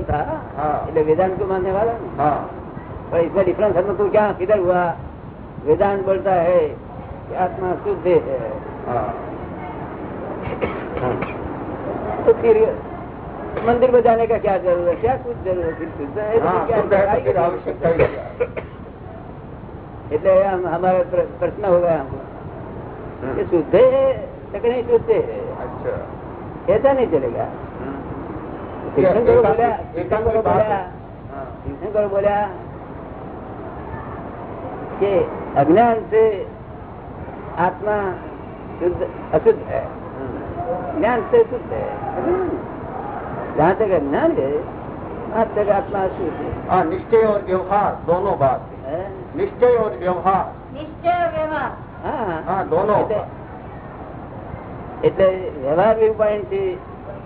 था हाँ। એટલે वेदांत को मानने वाला ना हाँ पर इसमें डिफरेंस हम तो क्या किधर हुआ वेदांत बोलता है कि आत्मा शुद्ध है हाँ तो फिर मंदिर में जाने का क्या जरूरत है क्या कुछ जरूरत है फिर शुद्ध है तो हाँ, क्या शुद्ध है तो आई फिर गई। आवश्यकता ही क्या है? એટલે हम हमारा प्र- प्रश्न होगा हमको ये हम्म, शुद्ध है लेकिन नहीं शुद्ध है अच्छा ऐसा नहीं चलेगा हम्म, तीर्थंकरो एकांत- बोला एकांत तीर्थंकरो बात बोला है। हाँ, तीर्थंकरो बोला कि अज्ञान से आत्मा शुद्ध अशुद्ध है हम्म, ज्ञान से शुद्ध है जहाँ तक अज्ञान है वहाँ तक आत्मा अशुद्ध है हाँ निश्चय और व्यवहार दोनों बात है हैं? निश्चय और व्यवहार નિશ્ચય વ્યવહાર હા हाँ दोनों એટલે- એટલે વ્યવહાર વ્યू पॉइंट थी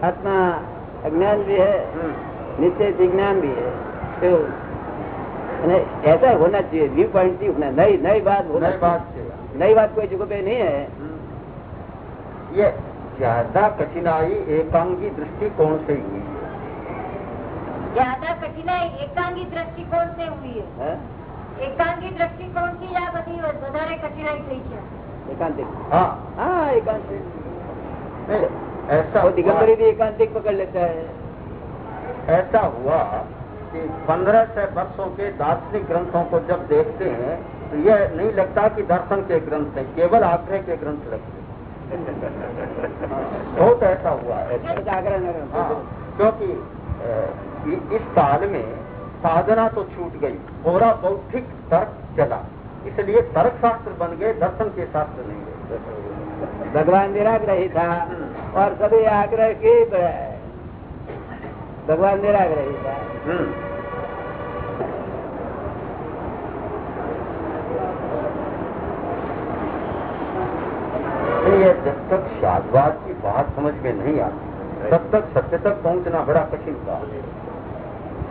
आत्मा अज्ञान भी है हम्म, निश्चय से ज्ञान भी है तो અને ऐसा होना चाहिए व्यू पॉइंट थी होना नई नई बात होना नई बात है चाहिए। नई बात कोई जगह पे नहीं है हम्म, ये ज्यादा कठिनाई एकांगी दृष्टिकोण से हुई है જ્યાદા કઠિનાઈ એકાંગી દ્રષ્ટિકોણ से हुई है हैं? એકાંગી દ્રષ્ટિકોણ થી આ બધી વધારે કઠિનાઈ થઈ છે एकांतिक हाँ हाँ एकांतिक नहीं, ऐसा वो दिगंबरी भी एकांतिक पकड़ लेता है। ऐसा हुआ कि पंद्रह सौ वर्षों के दार्शनिक ग्रंथों को जब देखते हैं तो यह नहीं लगता कि दर्शन के ग्रंथ हैं केवल आग्रह के ग्रंथ लगते हैं। बहुत ऐसा हुआ है। हाँ, क्योंकि इस काल में साधना तो छूट गई पूरा बौद्धिक तर्क चला इसलिए तर्क शास्त्र बन गए दर्शन के शास्त्र नहीं गए। भगवान निराग्रही था। और सभी आग्रह के ही है। भगवान निराग्रही था हम्म। जब तक शादवाद की बात समझ में नहीं आती तब तक सत्य तक पहुँचना बड़ा कठिन काम है।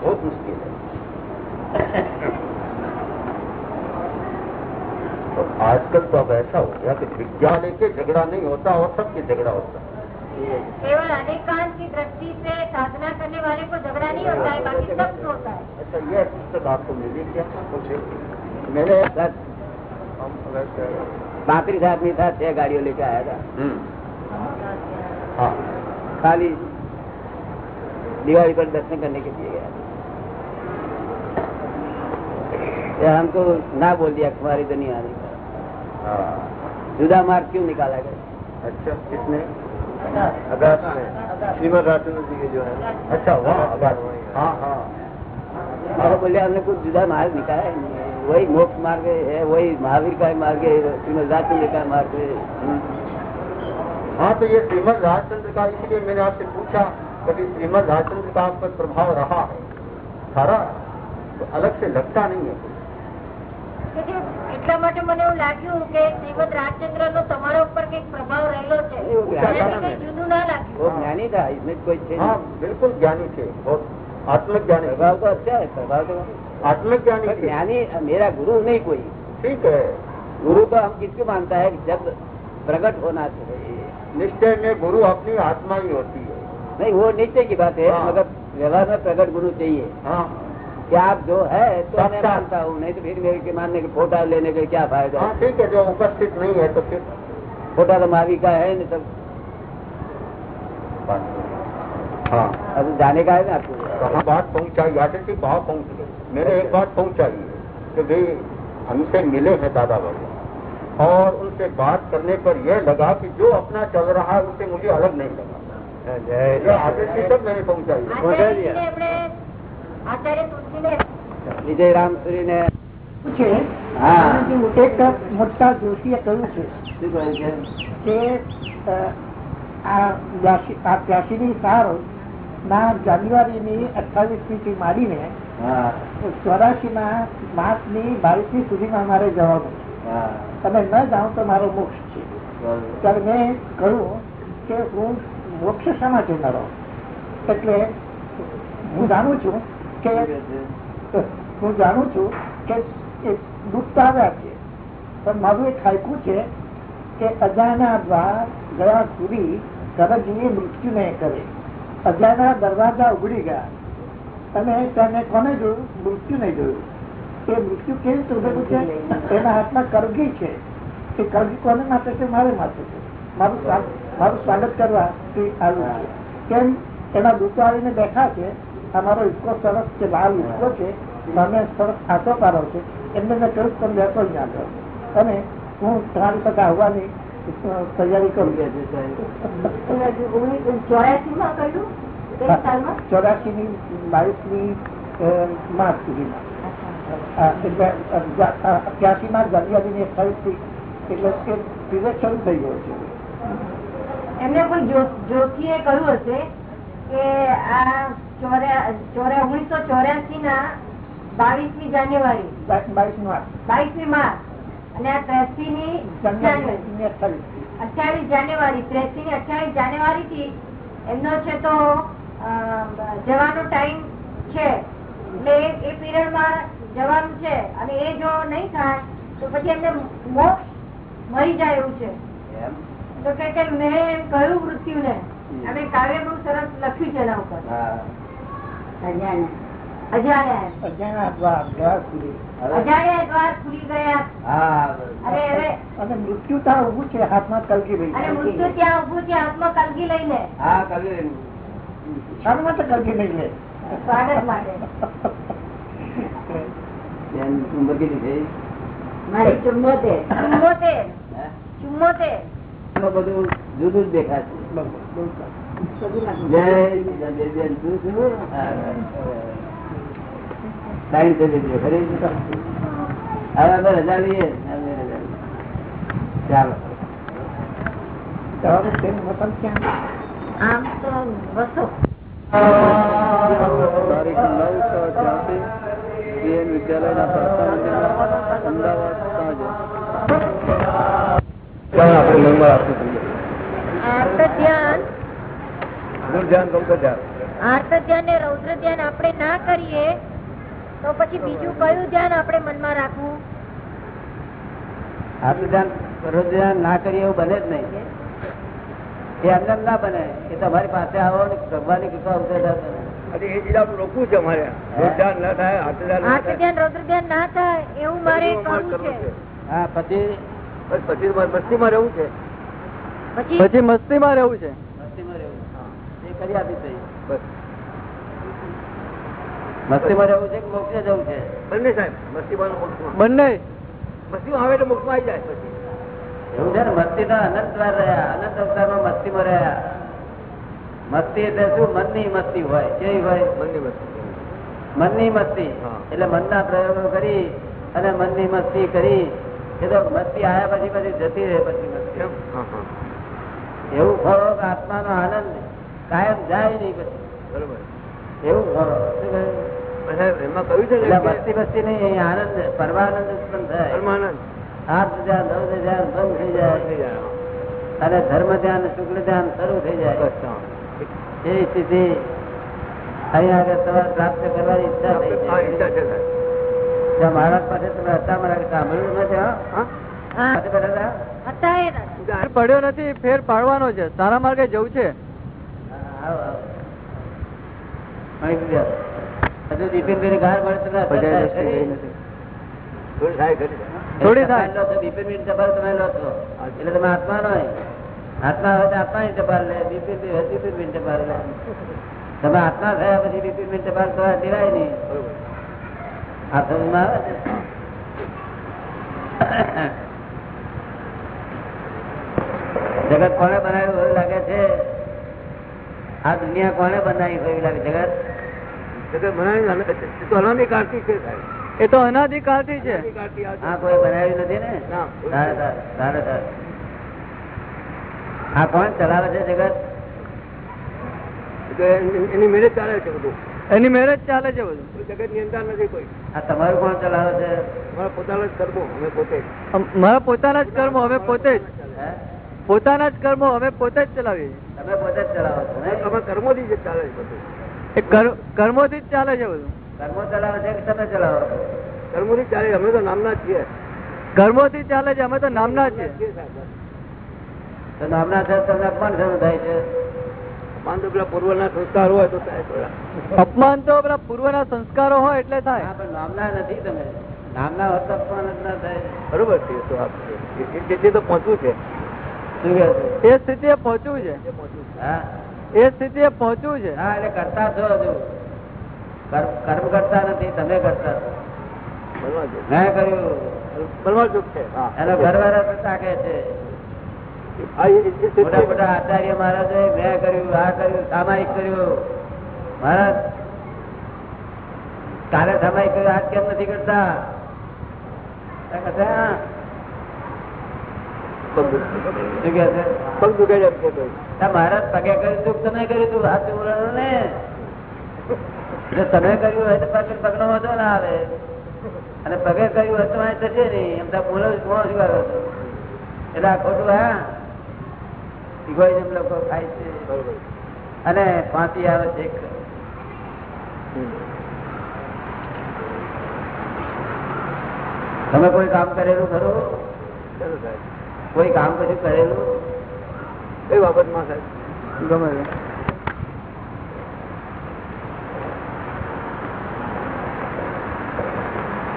बहुत मुश्किल है। तो आजकल तो अब ऐसा हो गया कि विज्ञान के झगड़ा नहीं होता और सबके झगड़ा होता। है केवल अनेकांत की दृष्टि से साधना करने वाले को झगड़ा नहीं होता है बाकी सबसे होता है। अच्छा यह पुस्तक आपको मिली क्या मुझे मेरे साथ पैंतीस आदमी था छह गाड़ियों लेके आया था। हम्म। हाँ। खाली दिवाली पर दर्शन करने के लिए गया ये हमको ना बोल दिया तुम्हारी तो का हाँ। जुदा मार्ग क्यों निकाला गया? अच्छा किसने? अगस्त में। श्रीमद राजेंद्र जी के जो है। अच्छा वहाँ हाँ हाँ। और बोले हमने कुछ जुदा मार्ग निकाला है। वही मोक्ष मार्ग है वही महावीर का मार्ग है श्रीमद राजचंद्र का मार्ग है। हाँ तो ये श्रीमद राजचंद्र का इसलिए मैंने आपसे पूछा कभी श्रीमद राजचंद्र का आप पर प्रभाव रहा है सारा तो अलग से लगता नहीं है એટલા માટે મને એવું લાગ્યું કે શ્રીમદ રાજચંદ્ર નો તમારા ઉપર કઈક પ્રભાવ રહેલો છે એવું કે એનાથી કઈ જુદું ના લાગ્યું वो ज्ञानी था इसमें कोई थे हाँ नहीं। बिल्कुल ज्ञानी थे बहुत आत्मज्ञानी थे। प्रभाव तो अच्छा है प्रभाव तो आत्मज्ञानी पर थे ज्ञानी मेरा गुरु नहीं कोई ठीक है गुरु तो हम किसको मानता है जब प्रकट होना चाहिए निश्चय में गुरु अपनी आत्मा ही होती है नहीं वो नीचे की बात है हाँ। मगर व्यवहार में प्रकट गुरु चाहिए हाँ कि आप जो है तो मैं मानता हूँ नहीं तो फिर मेरे के मानने के फोटा लेने का क्या फ़ायदा? हाँ ठीक है जो उपस्थित नहीं है तो फिर। फोटा तो मावी का है नहीं तो हाँ। अब जाने का है ना आपको? कहाँ बात पहुंचाई? आटे थी वहाँ पहुँच गई। मेरे एक बात पहुँचाई है कि भाई हमसे मिले हैं दादा बाबा और उनसे बात करने पर यह लगा कि जो अपना चल रहा है उससे मुझे अलग नहीं लगा। ये आगे से तक मैंने पहुंचाई વિજય રામસુરી ને એક મોટા જોશીએ કહ્યું છે. શું કહે છે? કે આ આ સાર ના જાન્યુઆરીની અઠાવીસમી થી માંડીને ચોરાશીના માર્ચની બાવીસમી સુધીમાં મારે જવાનું છે. તમે ન જાઓ તો મારો મોક્ષ છે. ત્યારે મેં કહ્યું કે હું મોક્ષ શા માટે એટલે હું જાણું છું કે હું જાણું છું કે દુઃખ આવ્યા છે. પણ મારું એક ખાયકું છે કે અજાના દ્વાર ગયા સુધી કરજીએ મૃત્યુ નહીં કરે. અજાના દરવાજા ઉગડી ગયા. અને તેને કોને જોયું? મૃત્યુ નહીં જોયું. એ મૃત્યુ કેવી રીતે ઉભેલું છે? એના હાથમાં કરગી છે. એ કરગી કોને માટે છે? મારે માટે છે. મારું મારું સ્વાગત કરવા તે આવ્યું છે. કેમ? એના દૂતો આવીને બેઠા છે. અમારો ઇસકો સરસ છે લાલ ઇસકો છે તમે સરસ ખાતો પાડો છે. એમને મેં કહ્યું તમે બેસો અહીંયા આગળ અને હું ત્રણ ટકા આવવાની તૈયારી કરું ચોર્યાસી માં કહ્યું? ચોરાસી ની બાવીસની માર્ચ સુધીમાં. એટલે અઠ્યાસી માં જાન્યુઆરી ની અઠાવીસથી એટલે કે પીરિયડ શરૂ થઈ ગયો છે. એમને કોઈ જ્યોતિ જોશીએ કહ્યું હશે કે આ ઓગણીસો ચોર્યાસી ના બાવીસમી જાન્યુઆરી. બાવીસમી માર્ચ. અને આ ત્રેસી ની અઠાવીસ જાન્યુઆરી. ત્રેસી ની અઠ્યાવીસ જાન્યુઆરી. થી એમનો છે તો જવાનો ટાઈમ છે. એટલે એ- પીરિયડમાં જવાનું છે. અને એ જો નહીં થાય તો પછી એમને મોક્ષ મરી જાય એવું છે. એમ? તો કે મેં કહ્યું મૃત્યુને. અને કાવ્ય બહુ સરસ લખ્યું છે એના ઉપર. મૃત્યુ ત્યાં ઉભું છે હાથમાં કલકી મૃત્યુ ત્યાં ઉભું છે હાથમાં કલગી લઈને હા કર્યું શાના માટે કલકી નહીં લે? સ્વાગત માટે. મારી ચુમ્મોતેર ચુમ્મોતેર ચુમ્મોતેર બધું જુદું જ દેખાશે ચાલો આમ તો બસો તારીખ નવ છ ત્યાંથી પીએન વિદ્યાલયના પ્રાર્થના અમદાવાદ સાંજે આપણે નંબર આપી દઈએ આપણે ના કરીએ તો પછી બીજું કયું ધ્યાન આપણે મનમાં રાખવું? આટલું ધ્યાન ના કરીએ એવું બને જ નહીં. એ એમને ના બને. એ તમારી પાસે આવો ને ભગવાનની કૃપા ઉતરે એ ચીજ આપણે રોકવું છે અમારે. ધ્યાન ના થાય રૌદ્ર ધ્યાન ના એવું મારે કરવું છે. હા પછી? બસ પછી મસ્તીમાં રહેવું છે. પછી? પછી મસ્તીમાં રહેવું છે. કરી આપી થઈ બસ. મસ્તીમાં જવું છે કે મોક્ષે જવું છે? બંને સાહેબ મસ્તીમાં બંને. મસ્તીમાં આવે તો મોક્ષમાં આવી જાય પછી. એવું છે ને મસ્તી ના અનંત વાર રહ્યા અનંત અવતારમાં મસ્તીમાં રહ્યા. મસ્તી એટલે શું? મનની મસ્તી હોય કેવી હોય. બંને મસ્તી. મનની મસ્તી. એટલે મનના પ્રયોગો કરી અને મનની મસ્તી કરી. એ તો મસ્તી આયા પછી પછી જતી રહે પછી મસ્તી. એવું ખરો કે આત્માનો આનંદ કાયમ જાય નહીં પછી. બરોબર. એવું? ખરો શું કહ્યું? સાહેબ એમાં કહ્યું છે એટલે ને કે મસ્તી મસ્તી નહીં આનંદ પરમાનંદ ઉત્પન્ન થાય. પરમાનંદ. આર્થ ધ્યાન રૌદ્ર ધ્યાન બંધ થઈ થઈ જાય જાય અને ધર્મ ધ્યાન શુક્લ ધ્યાન શરૂ થઈ જાય. એ સ્થિતિ અહીંયા આગળ તમારે પ્રાપ્ત કરવાની ઈચ્છા થઈ ત્યાં મહારાજ પાસે તમે હતા મારા સાંભળ્યું નથી પડ્યો નથી ફેર પાડવાનો છે. સારા માર્ગે જવું છે હા, આવો, આવો. અહીં સુધી આવો. હજુ. થોડી થાય ટપાલ તમે લો છો. એટલે તમે આત્મા નો આત્મા હોય તો આત્માની ટપાલ લે. બિપિનભાઈ હોય ટપાલ લે. તમે આત્મા થયા પછી બિપિનભાઈની ટપાલ તો દેવાય નહીં. આ સમજમાં આવે? જગત કોને બનાવ્યું આ દુનિયા કોને બનાવી એવું લાગે? જગત? જગત બનાવી તો અનામી છે એ તો અનાધિકાળથી છે. આ કોઈ બનાવ્યું નથી ને. આ કોણ ચલાવે છે જગત? એની મેરેજ ચાલે છે બધું. એની મેરેજ ચાલે છે બધું. જગતની અંદર નથી કોઈ. આ તમારું કોણ ચલાવે છે? મારા પોતાના જ કર્મો અમે પોતે. મારા પોતાના જ કર્મો અમે પોતે જ. હે? પોતાના જ કર્મો અમે પોતે જ ચલાવીએ છીએ. તમે પોતે જ ચલાવો ને? અમારા જ ચાલે છે બધું. એ કર- જ ચાલે છે બધું. કર્મો ચલાવે છે કે તમે ચલાવો કર્મો થી ચાલે અમે તો નામના છીએ. કર્મો થી ચાલે છે. અમે તો નામના છીએ. નામના છે તમને અપમાન થયું થાય છે? અપમાન તો પેલા પૂર્વના સંસ્કાર હોય તો થાય. અપમાન તો પેલા પૂર્વના સંસ્કારો હોય એટલે થાય. હા, નામના નથી તમે. નામના હોત તો અપમાન જ ના થાય. બરોબર છે તો પહોંચવું છે? એ સ્થિતિએ પહોંચવું છે. એ સ્થિતિએ પહોંચવું છે. હા એટલે કરતા છો હજુ. કર્મ કરતા નથી તમે કરતા છો. મેં કર્યું. એનો ઘરવાળા છે. મોટા મોટા આચાર્ય મહારાજે મેં કર્યું આ કર્યું સામાયિક કર્યું. મહારાજ કાલે સામાયિક કર્યું આજ કેમ નથી કરતા? મહારાજ પગે કર્યું તું તમે કર્યું તું હાથ ને. તમે કર્યું હોય તો પગ પગનો વાંધો ના આવે. અને પગે કર્યું હોય તો થશે નહીં. એમ તો બોલો એટલે આ ખોટું હા? ઇગોઇઝમ લોકો ખાય છે. અને ફાંસી આવે છે તમે કોઈ કામ કરેલું ખરું? સાહેબ. કોઈ કામ કશું કરેલું? કઈ બાબતમાં સાહેબ? ગમે.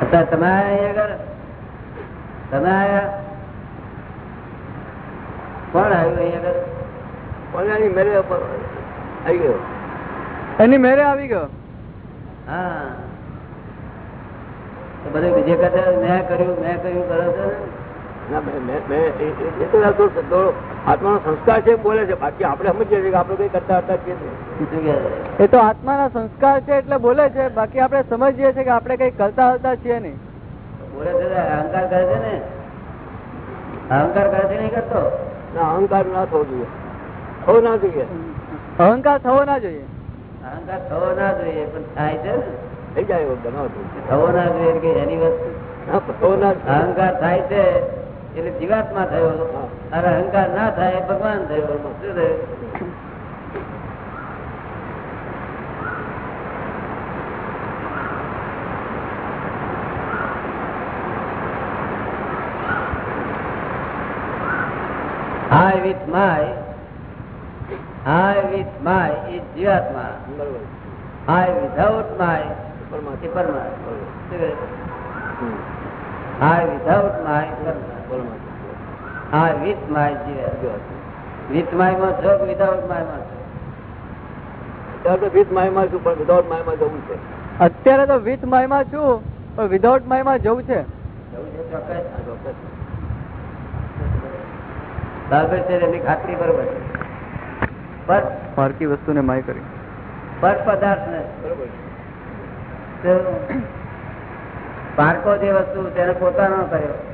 અત્યારે તમે આગળ તમે આયા કોણ આવ્યું અહીંયા આગળ? પોતાની મેરે આવી ગયો. એની મેરે આવી ગયો? હા. તો બધું બીજે કરતા મેં કર્યું મેં કર્યું કરો છો ને? આત્માનો સંસ્કાર છે બોલે છે. બાકી આપણે સમજીએ છીએ કે આપણે કઈ કરતા હતા છીએ નહીં. શું કહે છે? એ તો આત્માના સંસ્કાર છે એટલે બોલે છે. બાકી આપણે સમજીએ છીએ કે આપણે કઈ કરતા હતા છીએ નહીં. બોલે છે અહંકાર કરે છે ને? અહંકાર કરે છે નહીં કરતો? ના અહંકાર ના થવો જોઈએ. થવો ના જોઈએ. અહંકાર થવો ના જોઈએ. અહંકાર થવો ના જોઈએ પણ થાય છે ને? થઈ જાય. થવો ના જોઈએ એની વસ્તુ. અહંકાર થાય છે. એટલે જીવાત્મા થયો. અને અહંકાર ના થાય ભગવાન થયો શું થયું I with my I with my is જીવાત્મા. I without my પરમાત્મા. I without my પરમાત્મા જીવાત્મા જો વાત. with my માં છો કે without માં છો? વિથ વિધાઉટ અત્યારે તો વિથ માયમાં છું પણ વિધાઉટ માયમાં જવું છે. પારકી વસ્તુને માય કરી. પર પદાર્થ ને. પારકો જે વસ્તુ તેને પોતાનો કર્યો.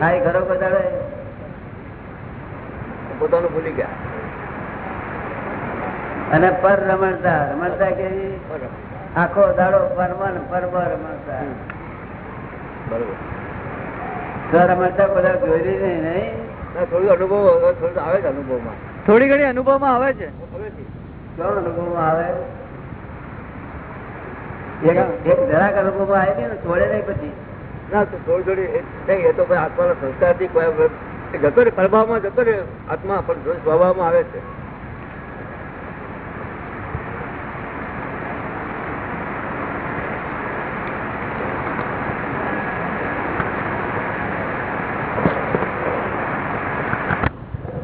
ખાઈ ઘરો બધાડે પોતાનું ભૂલી ગયા. અને પર રમણતા રમણતા કેવી આખો દાડો પરમન પરમ રમણતા. બરોબર. રમણતા બધા જોયેલી નહીં? નહીં થોડું અનુભવ થોડું આવે છે અનુભવમાં. થોડી ઘણી અનુભવમાં આવે છે? કોણ અનુભવમાં આવે? એક જરાક અનુભવમાં આવે ને છોડે નહીં પછી? ના તો થોડી થોડી નહીં, એ તો ભાઈ આત્માના સંસ્કારથી જતો રહે પ્રભાવમાં જતો રહે આત્મા પણ સ્વભાવમાં આવે છે.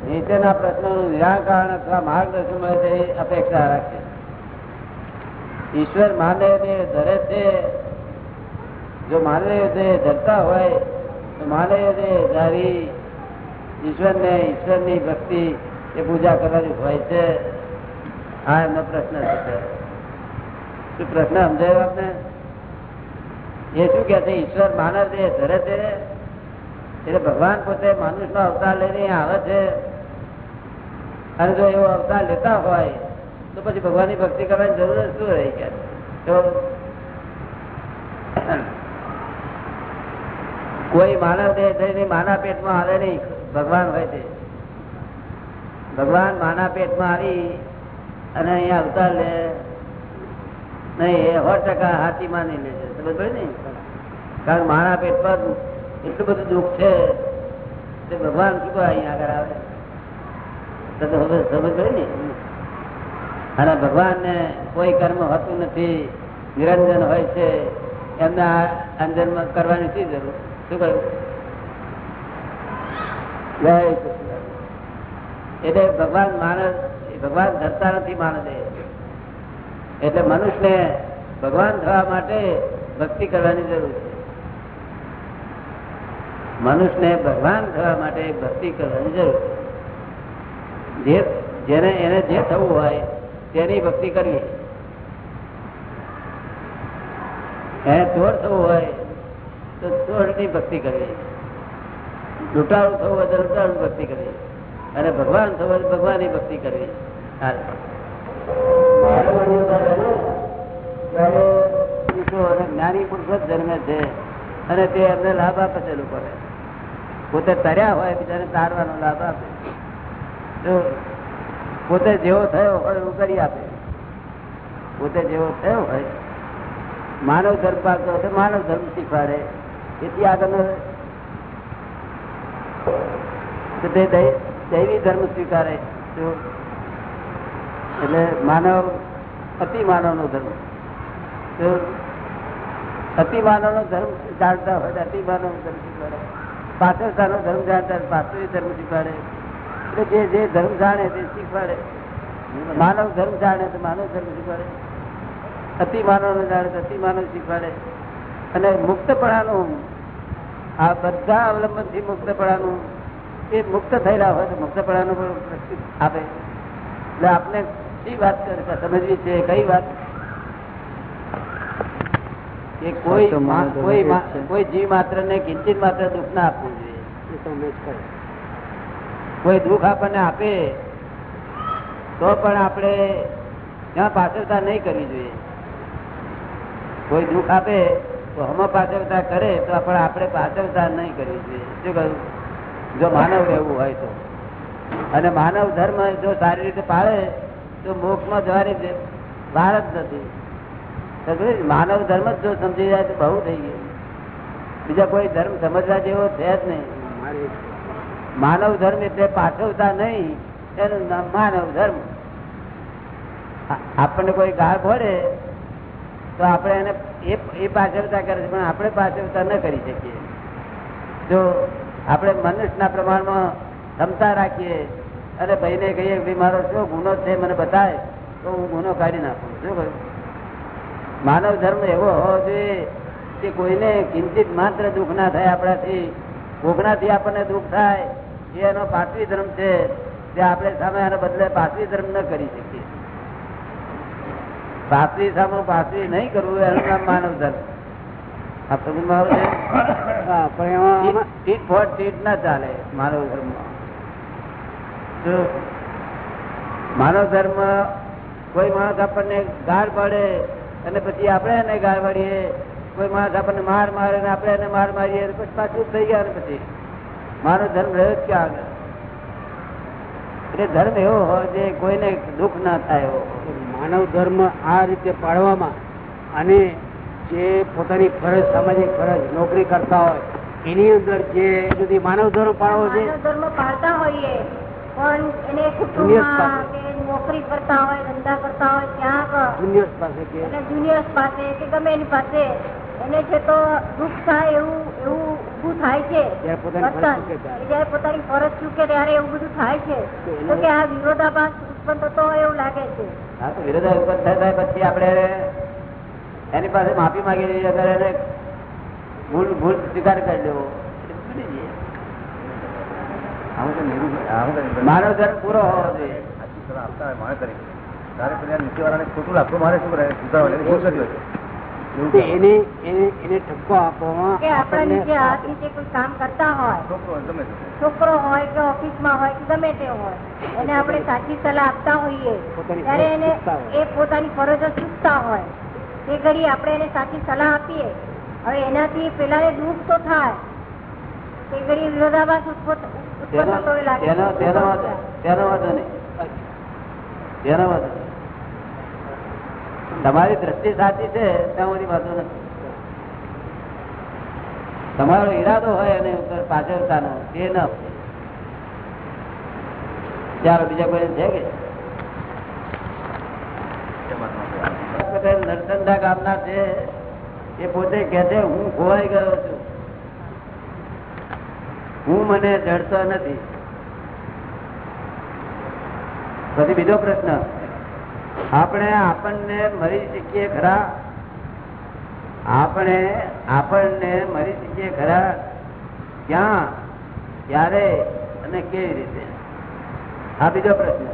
નીચેના પ્રશ્નોનું નિરાકરણ અથવા માર્ગદર્શન મળે તેવી અપેક્ષા રાખે. ઈશ્વર ધરે છે જો માનવ દે ધરતા હોય, તો માનવ દેહ ધારી ઈશ્વરને, ઈશ્વરની ભક્તિ એ પૂજા કરવાની હોય છે. આ એમનો પ્રશ્ન છે શું પ્રશ્ન સમજાયો આપને? એ શું કે છે, ઈશ્વર માનવ દેહ ધરે છે? એટલે ભગવાન પોતે માનુષ અવતાર લઈને આવે છે. અને જો એવો અવતાર લેતા હોય, તો પછી ભગવાનની ભક્તિ કરવાની જરૂર શું રહી? ગયા તો કોઈ માનવ દેહ થઈને માના પેટમાં આવે નહીં. ભગવાન હોય તે ભગવાન માના પેટમાં આવી અને અહીંયા અવતાર લે. નહીં, એ સો ટકા હાથી માની લે છે. સમજ ને? કારણ માના મારા પેટ પર એટલું બધું દુઃખ છે તે ભગવાન શું કહો અહીંયા આગળ આવે? તો સમજ પડી ને? અને ભગવાન ને કોઈ કર્મ હોતું નથી. નિરંજન હોય છે. એમના અંદરમાં કરવાની શી જરૂર? શું એટલે ભગવાન માણસ ભગવાન ધરતા નથી માણસે. એટલે મનુષ્યને ભગવાન થવા માટે ભક્તિ કરવાની જરૂર છે. મનુષ્યને ભગવાન થવા માટે ભક્તિ કરવાની જરૂર છે. જે, જેને, એને જે થવું હોય, તેની ભક્તિ કરવી. એને ચોર થવું હોય તો ભક્તિ કરવી લૂંટાળું થવું હોય તો લૂંટાળું ભક્તિ કરવી અને ભગવાન થવું હોય ભગવાનની ભક્તિ કરવી જ્ઞાની પુરુષો જન્મે છે અને તે એમને લાભ આપે છે લોકોને. પોતે તર્યા હોય બીજાને તારવાનો લાભ આપે. પોતે જેવો થયો હોય એવું કરી આપે. પોતે જેવો થયો હોય, માનવ ધર્મ પાકતો હોય માનવ ધર્મ શીખવાડે. એથી આગળ દૈવી ધર્મ સ્વીકારે એટલે માનવ અતિ માનવ નો ધર્મ. અતિ માનવ નો ધર્મ જાણતા હોય અતિ માનવ ધર્મ શીખવાડે પાત્રતા નો ધર્મ જાણતા તો ધર્મ શીખવાડે એટલે જે જે ધર્મ જાણે તે શીખવાડે માનવ ધર્મ જાણે તો માનવ ધર્મ શીખવાડે અતિ માનવ નો જાણે તો અતિ માનવ શીખવાડે અને મુક્તપણાનું આ બધા અવલંબનથી મુક્તપણાનું એ મુક્ત થયેલા હોય તો મુક્તપણાનું પણ આપે. એટલે આપને શી વાત કરતા સમજવી છે કઈ વાત? કે કોઈ કોઈ કોઈ જીવ માત્ર ને કિંચિત માત્ર દુઃખ ના આપવું જોઈએ. કોઈ દુઃખ આપણને આપે તો પણ આપણે ત્યાં પાછળતા નહીં કરવી જોઈએ. કોઈ દુઃખ આપે હમ પાચવતા કરે તો પણ આપણે પાચવતા નહીં કરવી જોઈએ શું કહ્યું? જો માનવ રહેવું હોય તો. અને માનવ ધર્મ જો સારી રીતે પાળે, તો મોક્ષમાં જવાની બહાર જ નથી. માનવ ધર્મ જ જો સમજી જાય તો બહુ થઈ ગયું. બીજા કોઈ ધર્મ સમજવા જેવો છે જ નહીં. માનવ ધર્મ એટલે પાછળતા નહીં, એનું નામ માનવ ધર્મ. આપણને કોઈ ગાળ ભરે તો આપણે એને એ એ પાછળતા કરે છે, પણ આપણે પાછળતા ન કરી શકીએ. જો આપણે મનુષ્યના પ્રમાણમાં ક્ષમતા રાખીએ અને ભાઈને કહીએ કે મારો શું ગુનો છે? મને બતાવે તો હું ગુનો કાઢી નાખું. શું કહ્યું? માનવ ધર્મ એવો હોવો જોઈએ કે કોઈને કિંચિત માત્ર દુઃખ ના થાય આપણાથી. ભોગનાથી આપણને દુઃખ થાય, એ એનો પાછવી ધર્મ છે. તે આપણે સામે આના બદલે પાછવી ધર્મ ન કરી શકીએ. પાછવી સામે પાસરી નહીં કરવું એનું નામ માનવ ધર્મ. આ સમજમાં આવે છે. ટીટ ફોર ટીટ ના ચાલે માનવ ધર્મ માનવ ધર્મ કોઈ માણસ આપણને ગાળ પાડે અને પછી આપણે એને ગાળ પાડીએ કોઈ માણસ આપણને માર મારે ને આપણે એને માર મારીએ પછી પાછું થઈ ગયા પછી મારો ધર્મ રહ્યો જ ક્યાં આગળ? એટલે ધર્મ એવો હોય જે કોઈને દુઃખ ના થાય એવો માનવ ધર્મ આ રીતે પાળવામાં અને જે પોતાની ફરજ સામાજિક ફરજ નોકરી કરતા હોય એની અંદર જે જુદી માનવ ધર્મ પાળવો છે ધર્મ પાળતા હોઈએ પણ એને કુટુંબમાં કે નોકરી કરતા હોય ધંધા કરતા હોય ત્યાં જુનિયર્સ પાસે કે જુનિયર્સ પાસે કે ગમે એની પાસે એને છે તો દુઃખ થાય એવું એવું ઊભું થાય છે પોતાની ફરજ. ચૂકે ત્યારે. જયારે પોતાની ફરજ ચૂકે ત્યારે એવું બધું થાય છે તો કે આ વિરોધાભાસ ઉત્પન્ન થતો હોય એવું લાગે છે. હા તો વિરોધ ઉત્પન્ન થાય થાય પછી આપણે એની પાસે માફી માંગી લઈએ અગર એને ભૂલ ભૂલ સ્વીકાર કરી લેવો. એટલે ભૂલી જઈએ. માનવ ધર્મ પૂરો હોવો જોઈએ. તો એને એને એને ઠપકો આપવામાં કે આપણા આપણને નીચે હાથ નીચે કોઈ કામ કરતા હોય છોકરો હોય કે ઓફિસમાં હોય કે ગમે તે હોય એને આપણે સાચી સલાહ આપતા હોઈએ. પોતાની ત્યારે ફરજ એને હોય. એ પોતાની ફરજો ચૂકતા હોય. તે ઘડી આપણે એને સાચી સલાહ આપીએ. હવે એનાથી પેલા એ દુઃખ તો થાય. તે ઘડી વિરોધાભાસ ઉત્પન્ન થતો લાગે. તેનો વાંધો નહીં તેનો વાંધો નહીં. તમારી દ્રષ્ટિ સાચી છે, ત્યાં વાંધો નથી. તમારો ઈરાદો હોય અને પાછળતાનો, તે ન ચાલો, બીજા કોઈ છે કે? પટેલ ગામના છે, એ પોતે કે છે, હું ખોવાઈ ગયો છું. હું મને જડતો નથી. પછી બીજો પ્રશ્ન આપણે આપણને મરી શકીએ ખરા? આપણે આપણને મરી શકીએ ખરા? ક્યાં? ક્યારે? અને કેવી રીતે? આ બીજો પ્રશ્ન.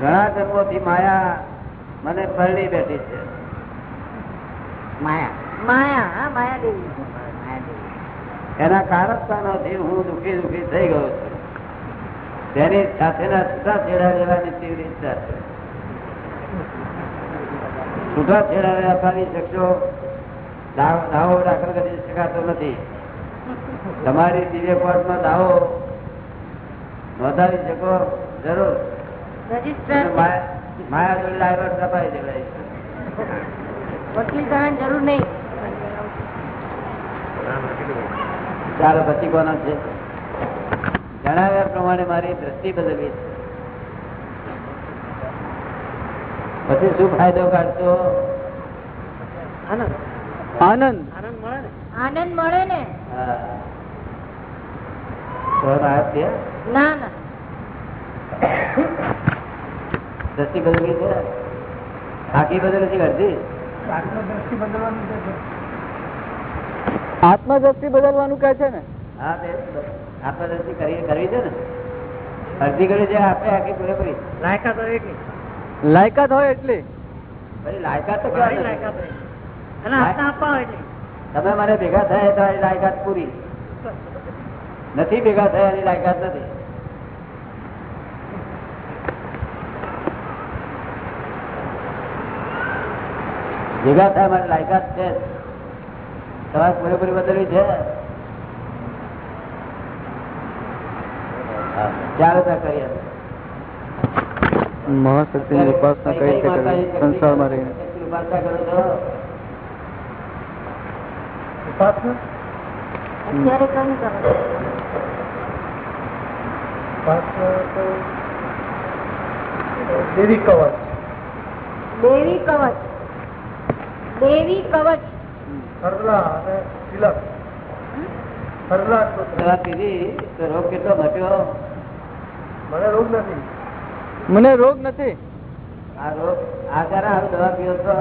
ઘણા જન્મોથી માયા મને પરણી બેઠી છે. માયા. હા માયા દેવી. એના કારકતાનોથી હું દુઃખી દુઃખી થઈ ગયો છું. તેની સાથેના છૂટા છેડા લેવાની તીવ્ર ઈચ્છા છે. છૂટા છેડા અપાવી શકશો દાવો દાખલ કરી શકાતો નથી. તમારી દિવ્ય કોર્ટમાં દાવો નોંધાવી શકો જરૂર. માયા જોડે ડાયવર્ટ અપાઈ દેવાય. વકીલ કરવાની જરૂર નહીં. ચાલો પછી કોનો છે? જણાવ્યા પ્રમાણે મારી દ્રષ્ટિ બદલવી છે. પછી શું ફાયદો કાઢશો? આનંદ. આનંદ મળે ને. તો? ના ના. દ્રષ્ટિ બદલવી છે? આખી બદલે છે અડધી આત્મદ્રષ્ટિ બદલવાનું છે. આત્મદ્રષ્ટિ બદલવાનું કહે છે ને? હા બે આત્મદ્રષ્ટિ કરી કરવી છે ને? અડધી કરી છે આપણે આખી પૂરેપૂરી. લાયકાત એટલી લાયકાત હોય એટલી? તમે મને ભેગા થયા તો લાયકાત પૂરી. નથી ભેગા થયા એની લાયકાત નથી. ભેગા થયા મારી લાયકાત છે. તમારે પૂરેપૂરી બદલવી છે? ચાલો કરીએ. મહાશક્તિની ઉપાસના કઈ રીતે કરવી સંસારમાં રહીને ઉપાસના કરો છો ઉપાસના અત્યારે કયું કરો ઉપાસના તો દેવી કવચ. દેવી કવચ. દેવી કવચ. હરલા અને તિલક. હરલા સ્તોત્ર. દવા પીધી તો રોગ કેટલો ઘટ્યો? મને રોગ નથી. મને રોગ નથી. આ રોગ આ ક્યારે હારું દવા પીઓ છો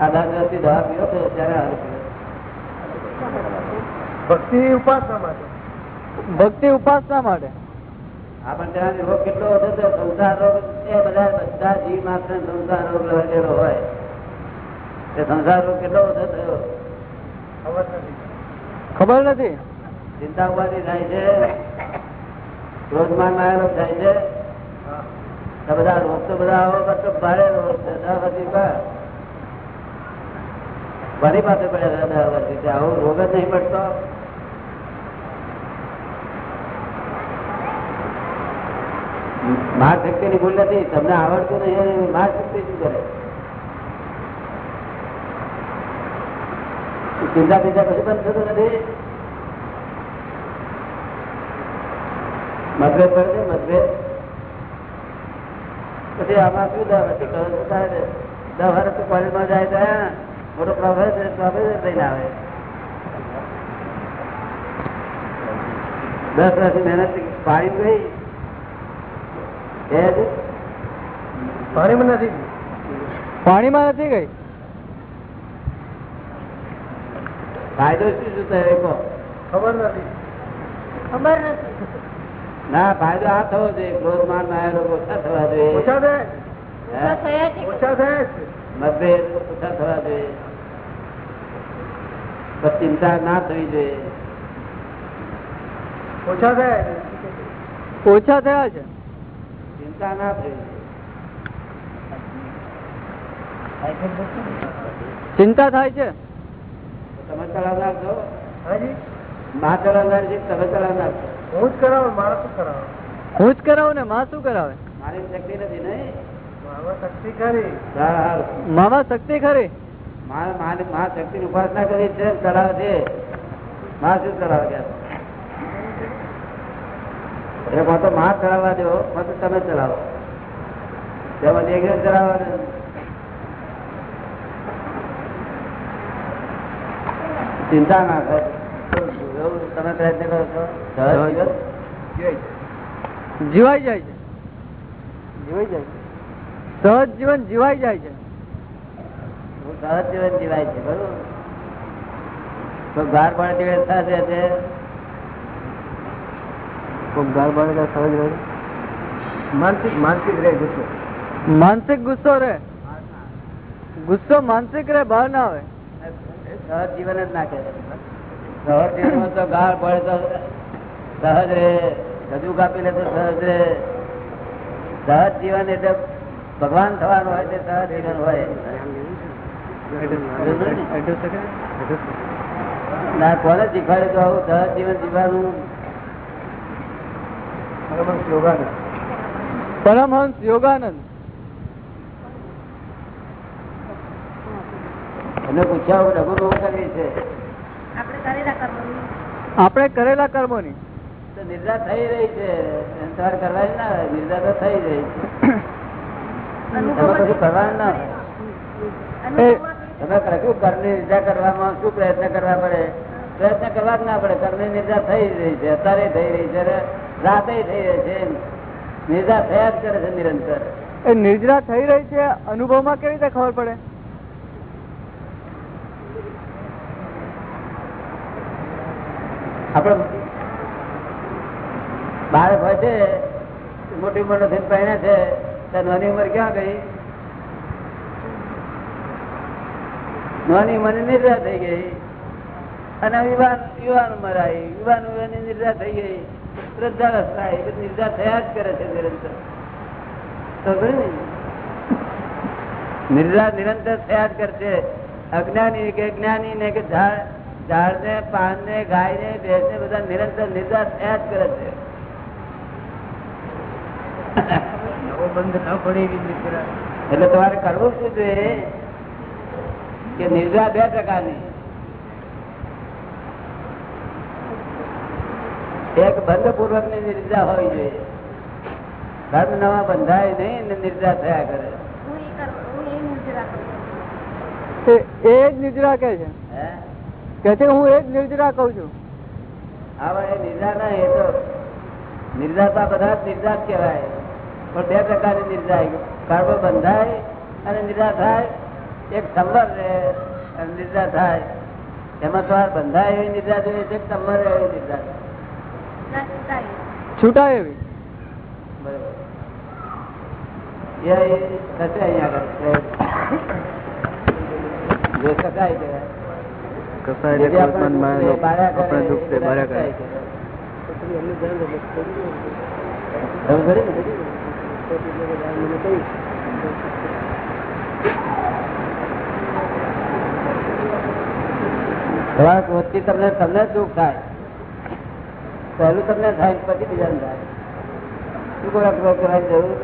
આ દસ વર્ષથી દવા પીઓ છો ત્યારે હારું ભક્તિ ઉપાસના માટે. ભક્તિ ઉપાસના માટે. આપણે પણ રોગ કેટલો ઓછો થયો સંસાર રોગ એ બધા બધા જીવ માત્ર સંસાર રોગ રહેલો હોય. તે સંસાર રોગ કેટલો ઓછો થયો? ખબર નથી ખબર નથી. ચિંતા ઉપાધિ થાય છે? ક્રોધમાનમાં રોગ થાય છે. બધા રોજ તો બધા આવો કરતો ભારે રોજ છે. દસ પાસે પડ્યા હતા દસ આવો રોગ જ નહીં પડતો. માર શક્તિ ની ભૂલ નથી. તમને આવડતું નહીં માર શક્તિ શું કરે? ચિંતા ચિંતા પછી બંધ થતું નથી. મતભેદ પડે છે? મતભેદ. પછી આમાં શું કહો છો? તારે કોલેજમાં જાય તો મોટો પ્રોફેસર પ્રોફેસર થઈને આવે. દસ વર્ષથી મહેનત પાણી ગઈ એ પાણીમાં નથી. પાણીમાં નથી ગઈ. ફાયદો શું શું થયો? કહો. ખબર નથી. ખબર નથી. ના ફાયદો આ થવો જોઈએ. ક્રોધમાન ના રોગ ઓછા થવા જોઈએ. ઓછા થાય મતભેદ ઓછા થવા જોઈએ. પછી ચિંતા ના થવી જોઈએ. ઓછા થાય ઓછા થયા છે. ચિંતા ના થઈ જોઈએ. ચિંતા થાય છે. તમે ચલાવનાર છો? હાજી. મા ચલાવનાર છે તમે ચલાવનાર છો? હું જ કરાવું મારે શું કરાવું હું જ કરાવું ને માં શું કરાવે? મારી શક્તિ નથી નહીં મામા શક્તિ ખરી. મામા શક્તિ ખરી? મા- શક્તિ મા શક્તિની ઉપાસના કરી છે છે. મા શું ચલાવે કે એટલે કાં તો મા ચલાવવા દો મા તો તમે ચલાવો. તેમાં ચલાવવા કરાવવાનું ચિંતા ના કરે. તમે પ્રયત્ન કરો છો? સહજ જીવન? જીવાઈ જાય. છે. જીવાઈ જાય સહજ જીવન જીવાઈ જાય છે. સહજ જીવન જીવાય છે બરોબર. તો ગાર પણ દિવસ થશે તે માનસિક માનસિક રહે ગુસ્સો. માનસિક ગુસ્સો રે ગુસ્સો માનસિક રે બહાર ના આવે. સહજ જીવન જ નાખે સહજ તો ગાળ પડે તો સહજ રે ગજુ કાપી લે તો સહજ રે સહજ જીવન એટલે ભગવાન થવાનું હોય તે સહજ જીવન હોય. ના કોને શીખવાડે તો આવું સહજ જીવન જીવવાનું? પરમહંસ યોગાનંદ. એમને પૂછ્યા ડગુ બહુ કરવી છે. આપણે કરેલા કર્મોની. આપણે કરેલા કર્મોની. તો નિર્જા થઈ રહી છે. સંસાર તમારે કરવાની ના તો થઈ રહી છે. કરવાનું ના તમે કશું કર્મની નિર્જા કરવામાં શું પ્રયત્ન કરવા પડે? પ્રયત્ન કરવા જ ના પડે. કર્મની નિર્જા થઈ રહી છે. અત્યારે થઈ રહી છે. રાતે થઈ રહી છે નિર્જા થયા જ કરે છે નિરંતર. એ નિર્જરા થઈ રહી છે. અનુભવમાં કેવી રીતે ખબર પડે? આપડે બાળક હોય છે, મોટી ઉંમર નથી પહેણે છે નાની ઉંમર ક્યાં ગઈ? નાની ઉંમર નિર્જા થઈ ગઈ. અને યુવાન યુવાન ઉંમર આવી. યુવાન ઉંમરની નિર્જા થઈ ગઈ. વૃદ્ધાવસ્થા આવી. નિર્જા થયા જ કરે છે નિરંતર. નિર્જા નિરંતર થયા જ કરશે. અજ્ઞાની કે જ્ઞાની ને કે ઝાડ ઝાડ ને પાન ને ગાય ને ભેંસ ને બધા નિરંતર નિર્જા થયા જ કરે છે. બંધ ન પડે એવી નિદ્રા એટલે તમારે કરવું શું જોઈએ કે નિર્જા બે પ્રકારની. એક બંધ પૂર્વકની નિર્જા હોવી જોઈએ. ધર્મ નવા બંધાય નહીં ને નિર્જા થયા કરે. હું એ કર હું એ નિર્જરા કરું. એ એ જ નિર્જરા કે છે. હે? કે છે હું એ જ નિર્જરા કઉ છું. નિર્જા ના એ તો. નિર્જાતા બધા જ નિર્જા કહેવાય. પણ બે પ્રકારની નિર્જા કર્મ બંધાય અને નિર્જા થાય. એક સંવર રહે અને નિર્જા થાય. એમાં તો આ બંધાય એવી નિર્જા જોઈએ છે સંવર રહે એવી નિર્જા. છૂટાય એવી. બરોબર. એ થશે અહીંયા આગળ. જે શકાય કહેવાય. જેથી આપણે દુઃખ છે, બાળ્યા કરે, એ બધા શકાય કહેવાય. ખબર પડી ને? તમારા ક્રોધથી તમને તમને જ દુઃખ થાય પહેલું તમને થાય પછી બીજાને થાય શું કોઈ ક્રોધ કરવાની જરૂર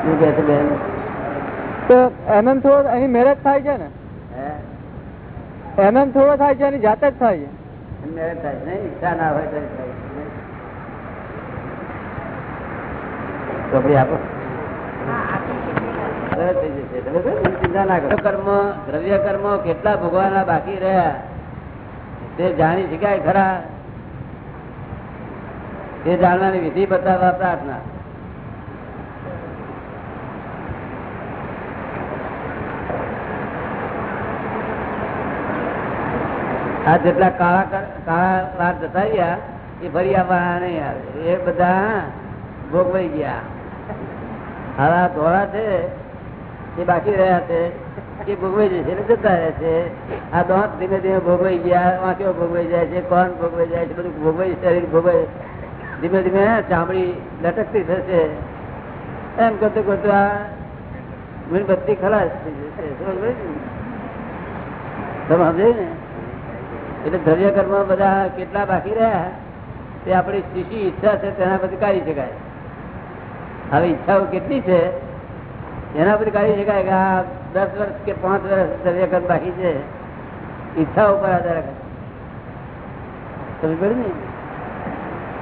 શું કે છે બેન તો થોડો એની મેરેજ થાય છે ને? એમ થોડો થાય છે એની જાતે જ થાય છે. થાય નહીં? ઈચ્છા ના હોય તો આપો. કર્મ. દ્રવ્ય કર્મ કેટલા ભોગવાના બાકી રહ્યા? તે જાણી શકાય ખરા? તે જાણવાની વિધિ બતાવવા પ્રાર્થના. આ જેટલા કાળા કાળા વાર જતા રહ્યા, એ ફરી આવવા નહીં આવે. એ બધા ભોગવાઈ ગયા. હવે આ ધોળા છે, એ બાકી રહ્યા છે, એ ભોગવાઈ જશે એટલે જતા રહે છે. આ દાંત ધીમે ધીમે ભોગવાઈ ગયા વાંકીઓ ભોગવાઈ જાય છે, કોણ ભોગવાઈ જાય છે, બધું ભોગવાઈ, શરીર ભોગવાઈ. ધીમે ધીમે ચામડી લટકતી થશે. એમ કરતું કરતું આ મીણબત્તી ખલાસ થઈ જશે? તમે સમજાય ને? એટલે દ્રવ્ય કર્મ બધા કેટલા બાકી રહ્યા તે આપણી શીશી ઈચ્છા છે તેના પછી કાઢી શકાય. હવે ઈચ્છાઓ કેટલી છે એના પછી કાઢી શકાય કે આ દસ વર્ષ કે પાંચ વર્ષ દ્રવ્ય કર્મ બાકી છે ઈચ્છા ઉપર આધાર સમજ ને?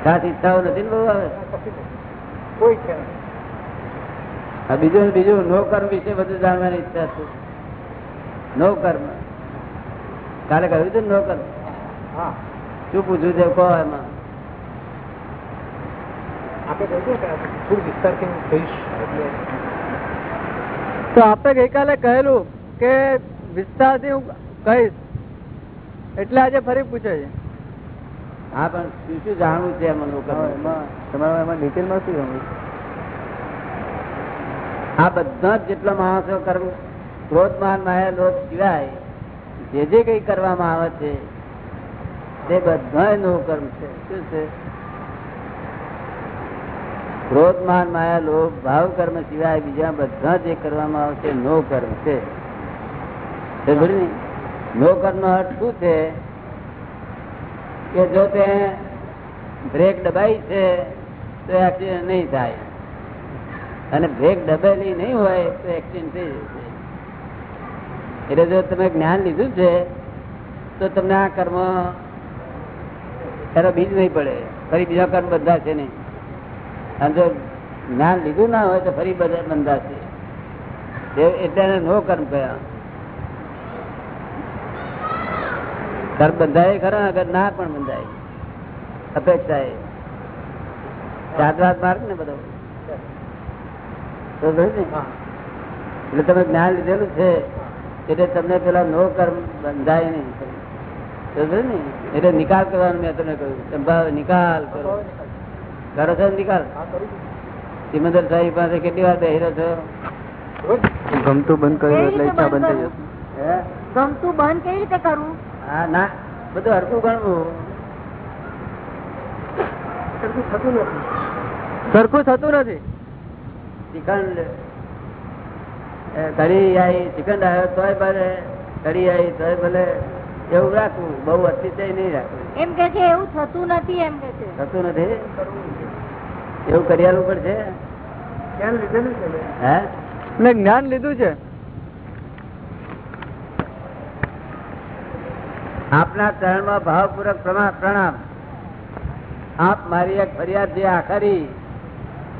ખાસ ઈચ્છાઓ નથી ને બહુ આવે? કોઈ છે. આ બીજું બીજું નો કર્મ વિશે બધું જાણવાની ઈચ્છા છે. નો કર્મ કાલે કહ્યું હતું ન કરો શું પૂછ્યું છે? કહો એમાં. આપણે કહ્યું કે થોડું વિસ્તારથી હું કહીશ? એટલે તો આપણે ગઈકાલે કહેલું કે વિસ્તારથી હું કહીશ. એટલે આજે ફરી પૂછે છે. હા પણ શું શું જાણવું છે એમાં લોકો તમારે એમાં ડિટેલમાં શું જાણવું આ બધા જ જેટલા માણસો કરવું ક્રોધમાન માયા લોક સિવાય જે જે કઈ કરવામાં આવે છે, તે બધા નો કર્મ છે. શું છે? ક્રોધ માયા, લોભ, ભાવ, કર્મ સિવાય બીજા બધા જે કરવામાં આવે છે નો કર્મ છે. નો કર્મ અર્થ શું છે? કે જો તે બ્રેક દબાઈ છે, તો એક્સિડન્ટ નહીં થાય. અને બ્રેક દબેલી નહીં હોય, તો એક્સિડન્ટ થઈ જશે. એટલે જો તમે જ્ઞાન લીધું છે તો તમને આ કર્મ ત્યારે બીજ નહીં પડે. ફરી બીજા કર્મ બંધાશે નહીં. અને જો જ્ઞાન લીધું ના હોય તો ફરી બધા બંધાશે. એટલે નો કર્મ કયા કર્મ બંધાય ખરા અગર ના પણ બંધાય. અપેક્ષા એ ચાદવાદ માર્ગ ને બધો. તો એટલે તમે જ્ઞાન લીધેલું છે એટલે તમને પેલા નો કર્મ બંધાય નહીં. ને? એટલે નિકાલ કરવાનું મેં તમને કહ્યું. નિકાલ કરો. કરો છો નિકાલ? સિમંદર સાહેબ પાસે કેટલી વાર બહેરો છો? ગમતું બંધ કર્યું એટલે ઈચ્છા બંધ થઈ જશે હે? ગમતું બંધ કેવી રીતે કરવું? હા ના બધું હરકું ગણવું. સરખું થતું નથી. સરખું થતું નથી. શ્રીખંડ એ કઢી આવી ચિકન આવ્યો તોય ભલે કરી આવી તોય ભલે. એવું રાખવું બહુ અતિશય નહીં રાખવું. એમ કે છે એવું થતું નથી એમ કે છે. થતું નથી? એવું કરિયાલું પણ છે. હે? મેં જ્ઞાન લીધું છે? આપના ચરણમાં ભાવપૂર્વક પ્રણામ. આપ મારી એક ફરિયાદ જે આખરી